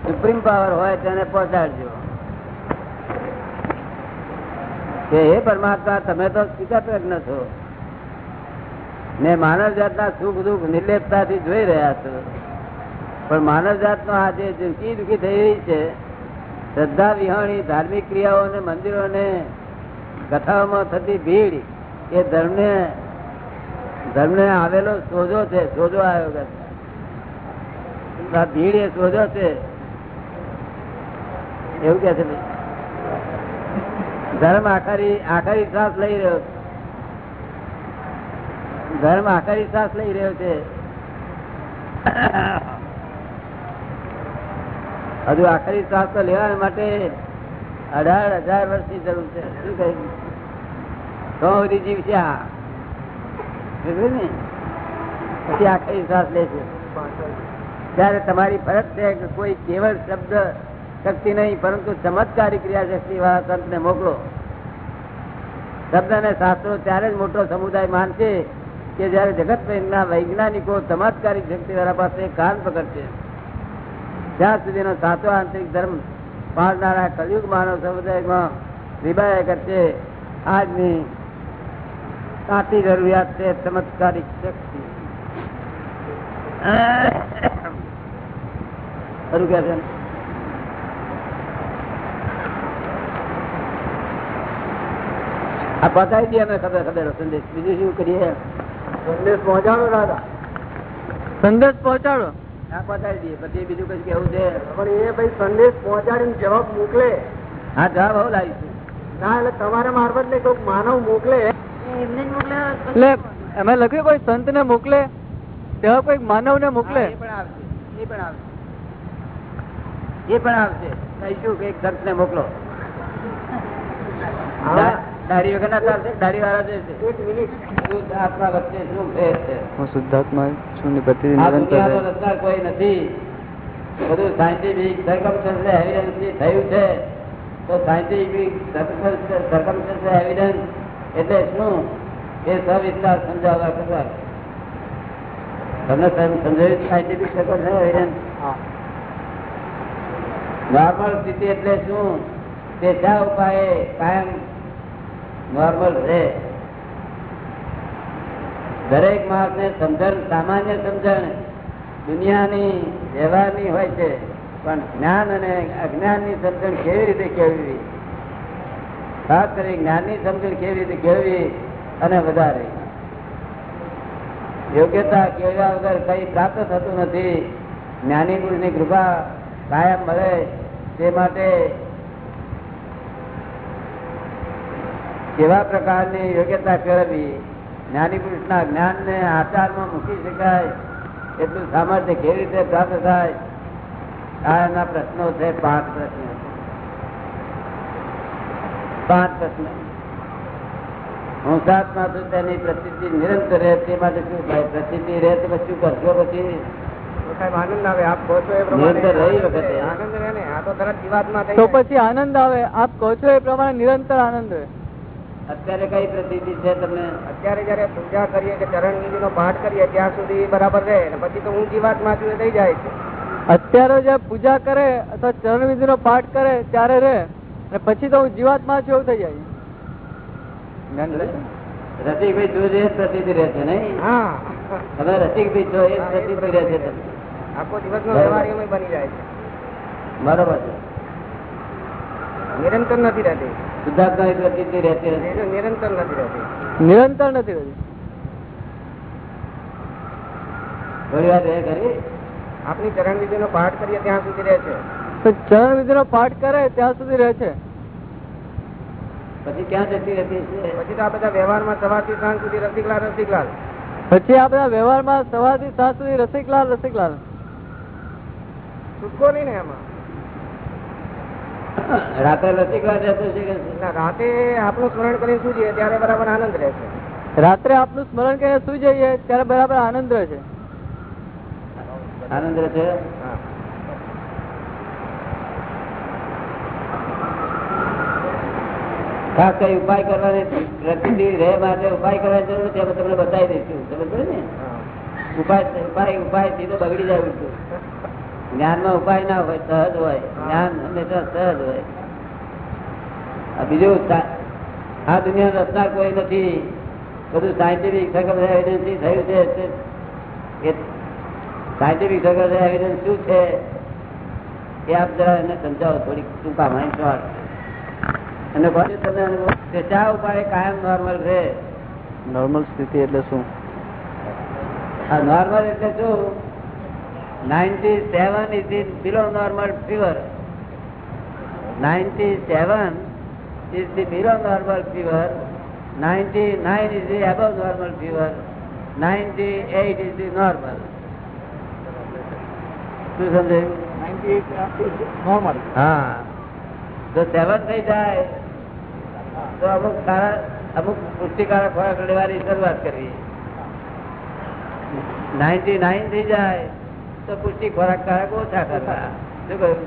સુપ્રીમ પાવર હોય તેને પહોંચાડજો કે હે પરમાત્મા, તમે તો સ્વીકારજ્ઞ છો. ને માનવ જાતના સુખ દુઃખ નિર્લેપતાથી જોઈ રહ્યા છો. પણ માનવ જાતનો આજે જિંદગી દુઃખી થઈ રહી છે, શ્રદ્ધા, વિહાણી, ધાર્મિક ક્રિયાઓ અને મંદિરો અને કથાઓમાં થતી ભીડ, એ ધર્મને ધર્મને આવેલો સોજો છે, સોજો આવ્યો ભીડ એ સોજો છે. એવું કે છે ભાઈ. ધર્મ આખરી આખરી શ્વાસ લઈ રહ્યો ધર્મ આખરી શ્વાસ લઈ રહ્યો છે. હજુ આખરી શ્વાસ તો લેવા માટે અઢાર હજાર વર્ષની જરૂર છે. શું કહ્યું તો સુધી ને? પછી આખરી શ્વાસ લે છે. ત્યારે તમારી ફરજ છે કે કોઈ કેવળ શબ્દ શક્તિ નહીં, પરંતુ ચમત્કારી ક્રિયા શક્તિ વાળા સંતને મોકલો. શબ્દ અને શાસ્ત્રો ત્યારે જ મોટો સમુદાય માનશે કે જયારે જગત પ્રેમના વૈજ્ઞાનિકો ચમત્કારી શક્તિ વાળા પાસે કાન પકડશે જ્યાં સુધીનો સાચો આંતરિક ધર્મ પાડનારા કલયુગ માનવ સમુદાયમાં વિભાય કરશે. આજની સાચી જરૂરિયાત છે ચમત્કારિક શક્તિ. ખરું કે છે આ બતાવી દઈએ અમે ખબર ખબર સંદેશ. બીજું શું કરીએ સંદેશ પહોંચાડો દાદા. સંદેશ પહોંચાડો. ના બતાવી દઈએ. પછી બીજું કઈ કેવું છે? પણ એ ભાઈ સંદેશ પહોંચાડીને જવાબ મોકલે. હા જવાબ હું લાવીશું ના એટલે તમારા મારફત ને કોઈક માનવ મોકલે. એમને એટલે એમાં લખ્યું કોઈ સંત ને મોકલે? તેવા કોઈ માનવ ને મોકલે એ પણ આવશે. એ પણ આવશે. એ પણ આવશે. કહીશું કે એક સંત ને મોકલો? હા. દાઢી વગર ના ચાલશે ધારી વાળા જશે એક મિનિટ. આત્મા વચ્ચે શું ભેદ છે? હું શુદ્ધાત્મા છું ને પ્રતિદિન નિરંતર દુનિયાનો કોઈ નથી. બધું સાયન્ટિફિક સરકમસ્ટન્સ એવિડન્સથી થયું છે. તો સાયન્ટિફિક સરકમસ્ટન્સ એવિડન્સ એટલે શું? એ સવિસ્તાર સમજાવવા કરવા તમને સમ- સમજાયું સાયન્ટિફિક સરકમસ્ટન્સ એવિડન્સ? નોર્મલ સ્થિતિ એટલે શું? તે શા ઉપાય કાયમ નોર્મલ છે. દરેક માણસ ને સમજણ, સામાન્ય સમજણ દુનિયાની વ્યવહારની હોય છે, પણ જ્ઞાન અને અજ્ઞાનની સમજણ કેવી રીતે કેળવી ખાસ કરી જ્ઞાનની સમજણ કેવી રીતે કેળવી અને વધારે યોગ્યતા કેળવ્યા વગર કઈ પ્રાપ્ત થતું નથી. જ્ઞાની પુરુષની કૃપા કાયમ મળે તે માટે કેવા પ્રકારની યોગ્યતા કરવી? જ્ઞાની પુરુષના જ્ઞાનને આચારમાં મૂકી શકાય એટલું સામર્થ્ય કેવી રીતે પ્રાપ્ત થાય? આ એના પ્રશ્નો છે પાંચ પ્રશ્નો પાંચ પ્રશ્ન. હું સાતમાં છું તેની પ્રસિદ્ધિ નિરંતર રહે તે માટે શું થાય? પ્રસિદ્ધિ રહે તો પછી શું કરશો પછી? આનંદ આવે આપ કહો છો એ પ્રમાણે. નિરંતર રહી વખતે. આનંદ રહે ને આ તો તરત જીવાતમાં થઈ તો પછી આનંદ આવે આપ કહો છો એ પ્રમાણે નિરંતર આનંદ રહે. અત્યારે કઈ પ્રસિદ્ધિ છે તમને? અત્યારે જયારે પૂજા કરીએ કે ચરણ વિધિ નો પાઠ કરીએ ત્યાં સુધી બરાબર રહે પછી તો હું જીવાતમાં છું થઈ જાય છે. અત્યારે જે પૂજા કરે અથવા ચરણ વિધિ નો પાઠ કરે ત્યારે રહે. અને પછી તો હું જીવાત્મા છું એવું થઈ જાય. રસિકભાઈ તું જે પ્રસિદ્ધિ રહે છે નહીં? હા. તમે રસિકભાઈ છો એ પ્રસિદ્ધિ રહે છે. આખો દિવસ નો વ્યવહાર એમ બની જાય છે. બરોબર છે. નિરંતર નથી રહેતી. શુદ્ધાત્માની પ્રસિદ્ધિ રહેતી નિરંતર નથી રહેતી. નિરંતર નથી રહેતી. થોડી વાર રહે ખરી આપની ચરણ વિધિ નો પાઠ કરીએ ત્યાં સુધી રહે છે. ચરણ વિધિ નો પાઠ કરે ત્યાં સુધી રહે છે. પછી ક્યાં જતી રહેતી છે પછી તો આ બધા વ્યવહારમાં સવારથી સાંજ સુધી રસિકલાલ રસિકલાલ. પછી આ બધા વ્યવહારમાં સવારથી સાંજ સુધી રસિકલાલ રસિકલાલ. છૂટકો નહીં ને એમાં. રાત્રે રસિકલા રહેતો છે? કે રાતે આપણું સ્મરણ કરીને શું જઈએ? ત્યારે બરાબર આનંદ રહે છે. રાત્રે આપનું સ્મરણ કરીને સુઈ જઈએ? ત્યારે બરાબર આનંદ રહે આનંદ રહે હા. ખાસ કઈ ઉપાય કરવાની પ્રસિદ્ધિ રહે માટે ઉપાય કરવાની જરૂર છે અમે તમને બતાવી દઈશું. સમજ ને? ઉપાય ઉપાય ઉપાય સીધો બગડી જાય ઉલટું જ્ઞાનમાં ઉપાય ના હોય સહજ હોય. જ્ઞાન હંમેશા સહજ હોય. આ બીજું આ દુનિયા રચના કોઈ નથી. બધું સાયન્ટિફિક એવિડન્સ થયું છે. સાયન્ટિફિક એવિડન્સ શું છે? એ આપ જરા એને સમજાવો થોડીક ટૂંકા શોર્ટ. અને તમે અનુભવ ચા ઉપાય કાયમ નોર્મલ રહે નોર્મલ સ્થિતિ એટલે શું? આ નોર્મલ એટલે શું? Ninety seven in below normal normal fever ninety seven is the fever. Normal is ninety nine normal the above normal the normal શું સમજાયું? નોર્મલ હા. જો સેવન થઈ જાય તો અમુક સારા અમુક પુષ્ટિકારક ખોરાક લેવાની શરૂઆત કરવી નાઇન્ટી નાઇન થઈ જાય તો પુષ્ટિ ખોરાક કારક ઓછા કરવા શું કહ્યું?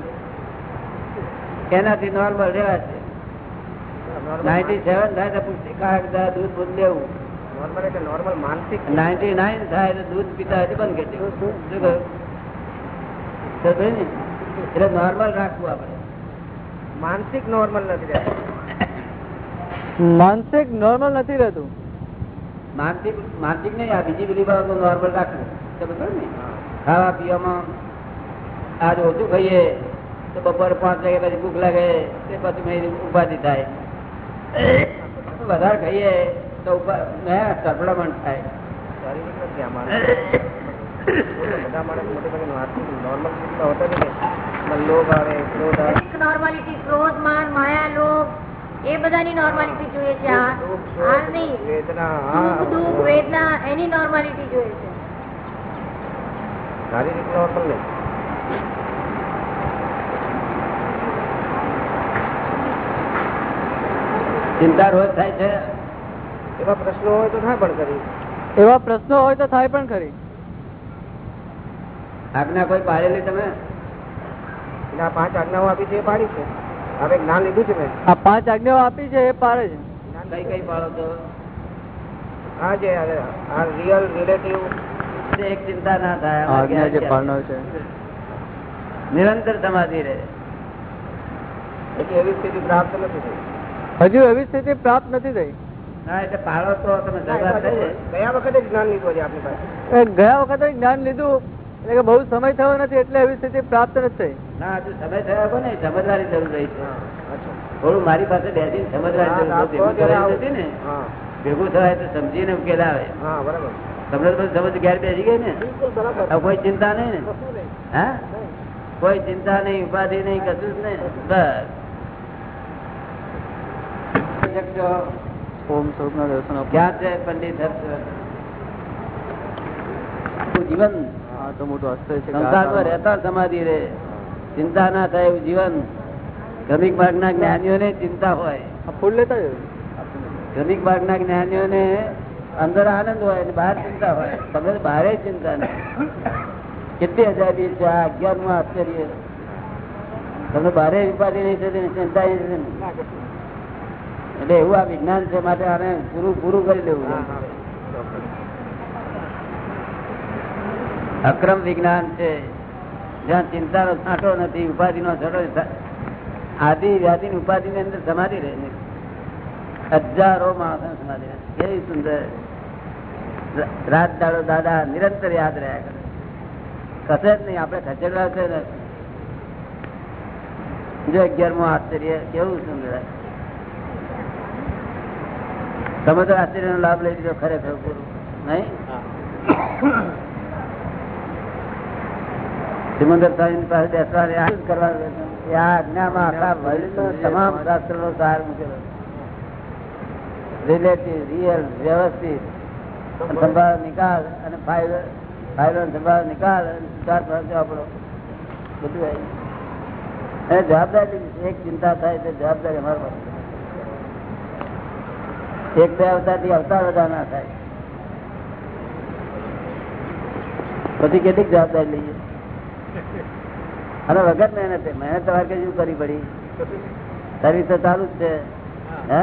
એનાથી નોર્મલ રહેવા છે. નાઇન્ટી સેવન થાય તો પુષ્ટિકારક દૂધ બૂધ લેવું નોર્મલ એટલે નોર્મલ માનસિક. નાઇન્ટી નાઇન થાય તો દૂધ પીતા હોય બંધ કરી દેવું. શું કહ્યું? એટલે નોર્મલ રાખવું આપણે. માનસિક નોર્મલ નથી રહેતું. માનસિક નોર્મલ નથી રહેતું. માનસિક માનસિક નહીં આ બીજી બધી બાબતો નોર્મલ રાખવું. સમજ ને? ખાવા પીવામાં આજ ઓછું ખાઈએ તો બપોર પાંચ વાગે પછી ભૂખ લાગે તે પછી મેં ઉપાધિ થાય. વધારે ખાઈએ તો ઉપા- થાય. શારીરિક નથી આ માણસ. બધા માણસ મોટે ભાગે નોર્મલ હોતા નથી. લોભ આવે ક્રોધ આવે. નોર્માલિટી ક્રોધ માન માયા લોભ એ બધાની નોર્માલિટી જોઈએ છે. વેદના એની નોર્માલિટી જોઈએ છે. શારીરિક અસર નહીં ચિંતા રોજ થાય છે? એવા પ્રશ્નો હોય તો થાય પણ કરી. એવા પ્રશ્નો હોય તો થાય પણ ખરી. આજ્ઞા કોઈ પાડેલી તમે? આ પાંચ આજ્ઞાઓ આપી છે એ પાડી છે. હવે જ્ઞાન લીધું છે મેં. આ પાંચ આજ્ઞાઓ આપી છે એ પાડે છે. કઈ કઈ પાડો તો આ જે આ રિયલ રિલેટિવ છે એક ચિંતા ના થાય છે? નિરંતર સમાધિ રહે. એવી સ્થિતિ પ્રાપ્ત નથી થઈ. હજુ એવી સ્થિતિ પ્રાપ્ત નથી થઈ. ગયા વખતે જ્ઞાન લીધું છે આપની પાસે. એ ગયા વખતે જ્ઞાન લીધું એટલે કે બહુ સમય થયો નથી એટલે એવી સ્થિતિ પ્રાપ્ત નથી થઈ. ના હજુ સમય થયો કોને? સમજવાની જરૂર રહી છે. થોડું મારી પાસે બેસીને સમજવાની જરૂર ભેગું નથી ને? હા. ભેગું થવાય તો સમજીને ઉકેલ આવે. હા બરાબર. તમને તો સમજ ઘેર બેસી ગઈ ને? બિલકુલ બરાબર. હવે કોઈ ચિંતા નહીં ને? હા? કોઈ ચિંતા નહીં ઉપાધિ નહીં કશું જ નહીં. બસ. શકશો. ઓમ સ્વરૂપના દર્શન ક્યાં છે પંડિત જીવન. તો મોટું આશ્ચર્ય છે સંસારમાં રહેતા સમાધિ રહે ચિંતા ના થાય એવું જીવન. ક્રમિક જ્ઞાનીઓ જ્ઞાનીઓને ચિંતા હોય. આ ફૂલ લેતા જજો. ભાગના જ્ઞાનીઓને અંદર આનંદ હોય બહાર ચિંતા હોય. તમને તો ચિંતા નહીં. કેટલી અજાબી છે આ અગિયારમું આશ્ચર્ય. તમને બહારે ઉપાધિ નહીં થતી ચિંતા નહીં થતી એટલે એવું આ વિજ્ઞાન છે માટે આને પૂરું પૂરું કરી હા. અક્રમ વિજ્ઞાન છે. જ્યાં ચિંતાનો છાંટો નથી ઉપાધિ નો છાંટો. આદિ વ્યાધિ ની ઉપાધિ ની અંદર સમાધિ રહે હજારો માણસ સમાધિ રહે કેવી સુંદર. રાત દાડો દાદા નિરંતર યાદ રહ્યા કરે. કશે જ નહીં, આપણે ખસેડવા છે ને. જો અગિયારમું આશ્ચર્ય, કેવું સુંદર તમે તો આશ્ચર્ય નો લાભ લઈ લીધો ખરેખર પૂરું નહીં? સિમંદર સ્વામી પાસે બેસવા આ કરવા એ આ આજ્ઞામાં આપણા વર્લ્ડનો તમામ શાસ્ત્રનો સાર મૂકેલો રિલેટિવ રિયલ વ્યવસ્થિત. સંભાળ નિકાલ અને ફાઇલો ફાઇલો સંભાળ નિકાલ અને સિદ્ધાર્થ ભાવ આપણો બધું આવી અને જવાબદારી એક ચિંતા થાય તો જવાબદારી અમારી પાસે એક બે અવતાર અવતાર બધા ના થાય. પછી કેટલીક જવાબદારી લઈએ. અને વગર મહેનતે. મહેનત તમારે કઈ શું કરવી પડી? સર્વિસ તો ચાલુ જ છે. હે.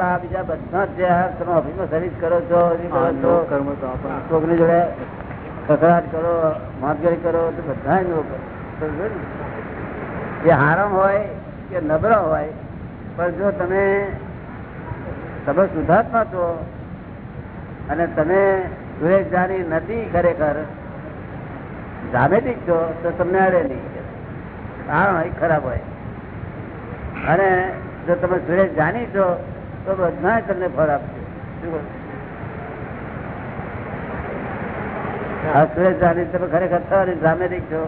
આપડા આ બીજા બધા જ જે તમે ઓફિસમાં સર્વિસ કરો છો કોકની જોડે કકડાટ કરો માતગરી કરો તો બધા લોકો સમજો ને? હોય કે નબળો હોય પણ જો તમે તમે સુધાર્થમાં છો અને તમે વિવેક જાણી નથી ખરેખર ડ્રામેટિક છો તો તમને અડે નહીં હોય ખરાબ હોય. અને જો તમે સુરેશ જાણી છો તો બધા તમને ફળ આપશે. શું સુરેશ તમે ખરેખર છો અને ડ્રામેટિક છો?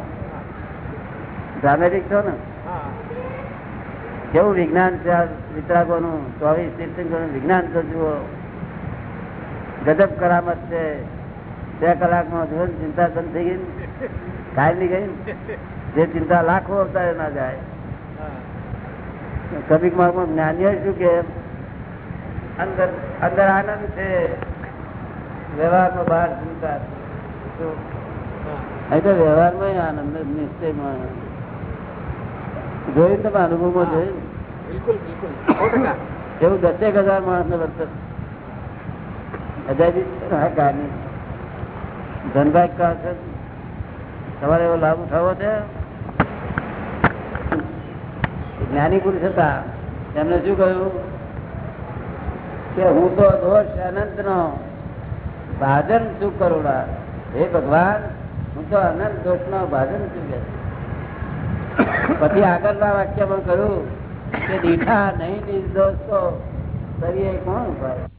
ડ્રામેટિક છો ને? કેવું વિજ્ઞાન છે આ વિતરાગોનું? ચોવીસ તીર્થંકરોનું વિજ્ઞાન તો જુઓ. ગજબ કરામત છે. બે કલાકમાં જીવન ચિંતા બંધ થઈ ગઈ? કાયમ ગઈ જે ચિંતા લાખો અવતારે ના જાય. કવિક માર્ગમાં જ્ઞાનીઓ શું કે અંદર અંદર આનંદ છે. વ્યવહારમાં બહાર અહીં તો વ્યવહારમાં આનંદ નિશ્ચયમાં. જોયું તમે અનુભવમાં જોયું? બિલકુલ બિલકુલ. એવું દસેક હજાર માણસ ને વર્તન ધનભાઈ કહે છે? તમારે એવો લાભ ઉઠાવો છે? જ્ઞાની પુરુષ હતા. એમને શું કહ્યું? કે હું તો દોષ અનંત નો ભાજન શું કરું હે ભગવાન, હું તો અનંત દોષ નો ભાજન શું કે. પછી આગળના વાક્યમાં કહ્યું કે દીઠા નહીં નિર્દોષ તો કરીએ કોણ ઉપાય?